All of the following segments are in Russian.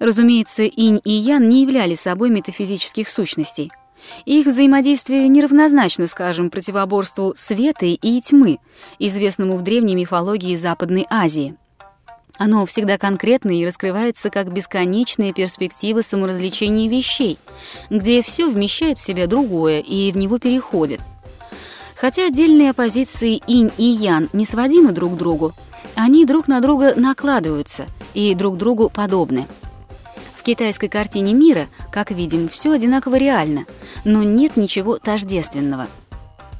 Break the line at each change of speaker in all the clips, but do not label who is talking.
Разумеется, инь и ян не являли собой метафизических сущностей. Их взаимодействие неравнозначно, скажем, противоборству света и тьмы, известному в древней мифологии Западной Азии. Оно всегда конкретно и раскрывается как бесконечная перспектива саморазвлечения вещей, где все вмещает в себя другое и в него переходит. Хотя отдельные оппозиции инь и ян не сводимы друг к другу, они друг на друга накладываются и друг другу подобны. В китайской картине мира, как видим, все одинаково реально, но нет ничего тождественного.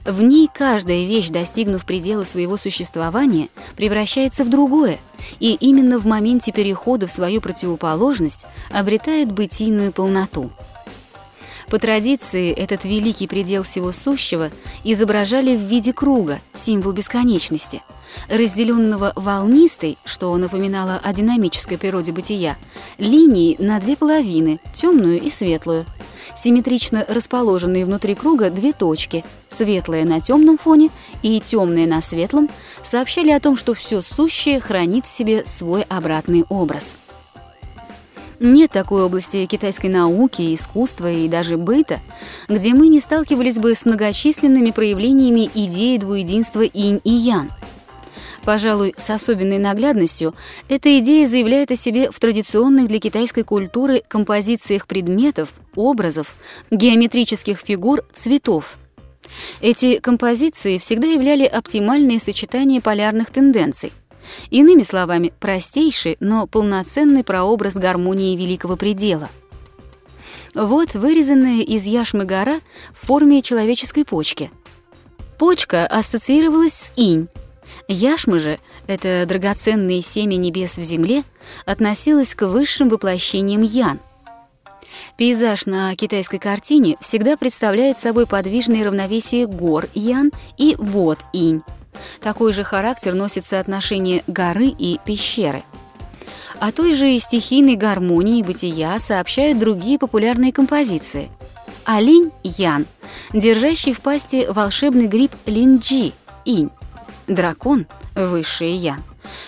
В ней каждая вещь, достигнув предела своего существования, превращается в другое, и именно в моменте перехода в свою противоположность обретает бытийную полноту. По традиции, этот великий предел всего сущего изображали в виде круга, символ бесконечности, разделенного волнистой, что напоминало о динамической природе бытия, линией на две половины, темную и светлую. Симметрично расположенные внутри круга две точки, светлая на темном фоне и темная на светлом, сообщали о том, что все сущее хранит в себе свой обратный образ. Нет такой области китайской науки, искусства и даже быта, где мы не сталкивались бы с многочисленными проявлениями идеи двуединства инь и ян. Пожалуй, с особенной наглядностью эта идея заявляет о себе в традиционных для китайской культуры композициях предметов, образов, геометрических фигур, цветов. Эти композиции всегда являли оптимальные сочетания полярных тенденций. Иными словами, простейший, но полноценный прообраз гармонии великого предела. Вот вырезанная из яшмы гора в форме человеческой почки. Почка ассоциировалась с инь. Яшма же, это драгоценное семя небес в земле, относилась к высшим воплощениям ян. Пейзаж на китайской картине всегда представляет собой подвижное равновесие гор ян и вод инь такой же характер носит соотношение горы и пещеры. О той же стихийной гармонии бытия сообщают другие популярные композиции. Олень – Ян, держащий в пасти волшебный гриб Линджи – Инь. Дракон – высший Ян.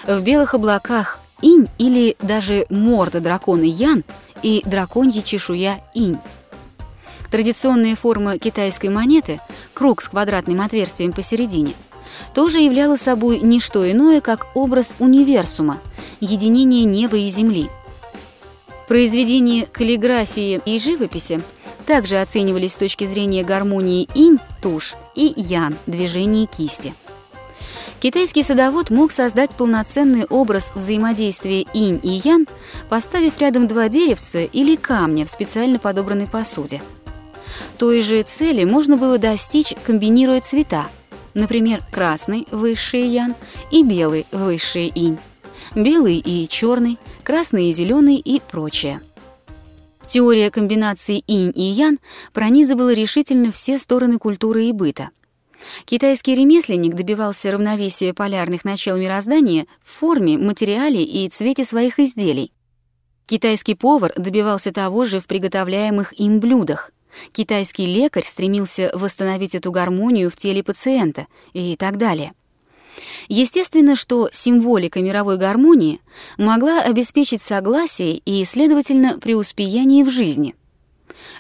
В белых облаках – Инь или даже морда дракона Ян и драконья чешуя Инь. Традиционная форма китайской монеты – круг с квадратным отверстием посередине – тоже являло собой не что иное, как образ универсума, единения неба и земли. Произведения каллиграфии и живописи также оценивались с точки зрения гармонии инь, тушь, и ян, движения кисти. Китайский садовод мог создать полноценный образ взаимодействия инь и ян, поставив рядом два деревца или камня в специально подобранной посуде. Той же цели можно было достичь, комбинируя цвета – Например, красный – высший ян и белый – высший инь. Белый и черный, красный и зеленый и прочее. Теория комбинации инь и ян пронизывала решительно все стороны культуры и быта. Китайский ремесленник добивался равновесия полярных начал мироздания в форме, материале и цвете своих изделий. Китайский повар добивался того же в приготовляемых им блюдах – Китайский лекарь стремился восстановить эту гармонию в теле пациента и так далее. Естественно, что символика мировой гармонии могла обеспечить согласие и, следовательно, преуспеяние в жизни.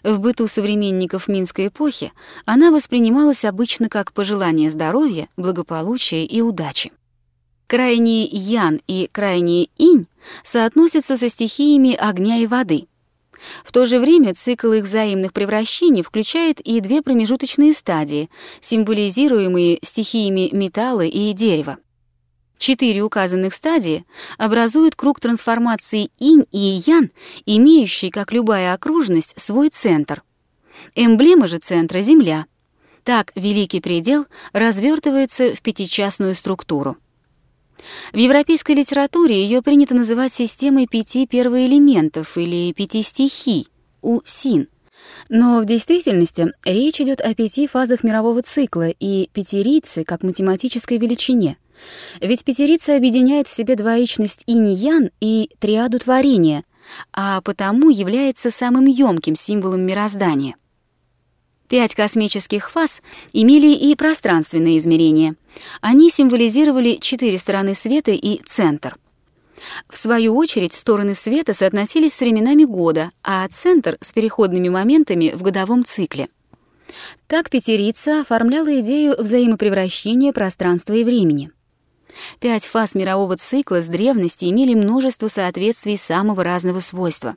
В быту современников Минской эпохи она воспринималась обычно как пожелание здоровья, благополучия и удачи. Крайние ян и крайние инь соотносятся со стихиями огня и воды — в то же время цикл их взаимных превращений включает и две промежуточные стадии, символизируемые стихиями металла и дерева. Четыре указанных стадии образуют круг трансформации инь и ян, имеющий, как любая окружность, свой центр. Эмблема же центра — Земля. Так великий предел развертывается в пятичастную структуру. В европейской литературе ее принято называть системой пяти первоэлементов или пяти стихий, у-син. Но в действительности речь идет о пяти фазах мирового цикла и пятерице как математической величине. Ведь пятерица объединяет в себе двоичность инь-ян и триаду творения, а потому является самым ёмким символом мироздания. Пять космических фаз имели и пространственные измерения. Они символизировали четыре стороны света и центр. В свою очередь, стороны света соотносились с временами года, а центр — с переходными моментами в годовом цикле. Так пятерица оформляла идею взаимопревращения пространства и времени. Пять фаз мирового цикла с древности имели множество соответствий самого разного свойства.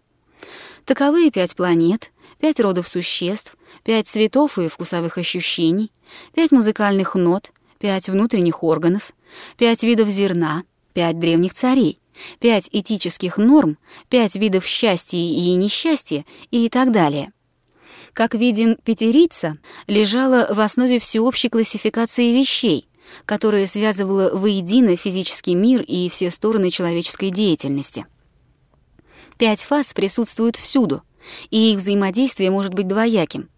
Таковы пять планет, пять родов существ, пять цветов и вкусовых ощущений, пять музыкальных нот, пять внутренних органов, пять видов зерна, пять древних царей, пять этических норм, пять видов счастья и несчастья и так далее. Как видим, пятерица лежала в основе всеобщей классификации вещей, которая связывала воедино физический мир и все стороны человеческой деятельности. Пять фаз присутствуют всюду, и их взаимодействие может быть двояким.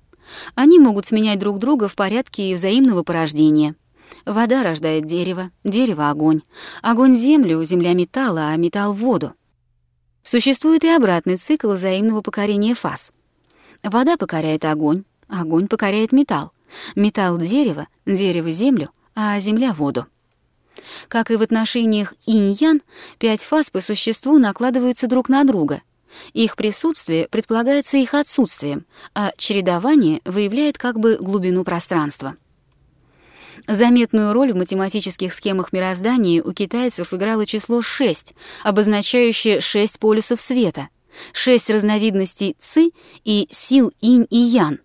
Они могут сменять друг друга в порядке взаимного порождения. Вода рождает дерево, дерево — огонь, огонь — землю, земля — металл, а металл — воду. Существует и обратный цикл взаимного покорения фаз. Вода покоряет огонь, огонь покоряет металл, металл — дерево, дерево — землю, а земля — воду. Как и в отношениях инь-ян, пять фаз по существу накладываются друг на друга. Их присутствие предполагается их отсутствием, а чередование выявляет как бы глубину пространства. Заметную роль в математических схемах мироздания у китайцев играло число 6, обозначающее 6 полюсов света, 6 разновидностей ци и сил инь и ян.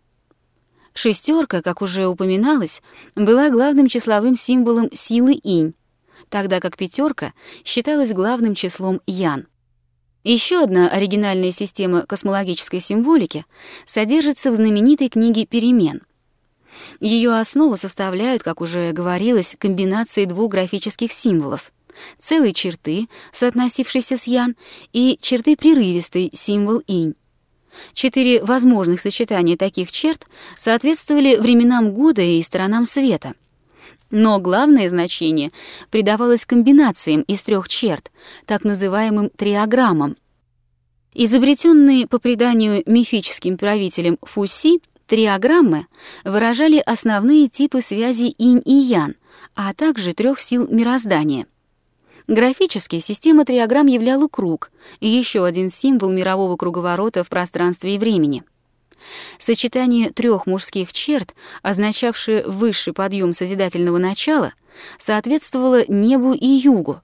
Шестерка, как уже упоминалось, была главным числовым символом силы инь, тогда как пятерка считалась главным числом ян. Еще одна оригинальная система космологической символики содержится в знаменитой книге «Перемен». Ее основу составляют, как уже говорилось, комбинации двух графических символов — целой черты, соотносившейся с ян, и черты прерывистой, символ инь. Четыре возможных сочетания таких черт соответствовали временам года и сторонам света. Но главное значение придавалось комбинациям из трех черт, так называемым триограммам. Изобретенные по преданию мифическим правителем Фуси, триограммы выражали основные типы связи инь и ян, а также трех сил мироздания. Графически система триаграмм являла круг, еще один символ мирового круговорота в пространстве и времени. Сочетание трех мужских черт, означавшее высший подъем созидательного начала, соответствовало небу и югу.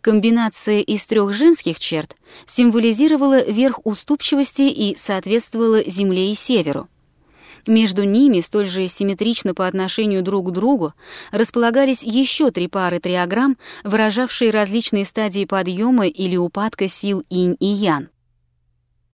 Комбинация из трех женских черт символизировала верх уступчивости и соответствовала земле и северу. Между ними, столь же симметрично по отношению друг к другу, располагались еще три пары триограмм, выражавшие различные стадии подъема или упадка сил инь и ян.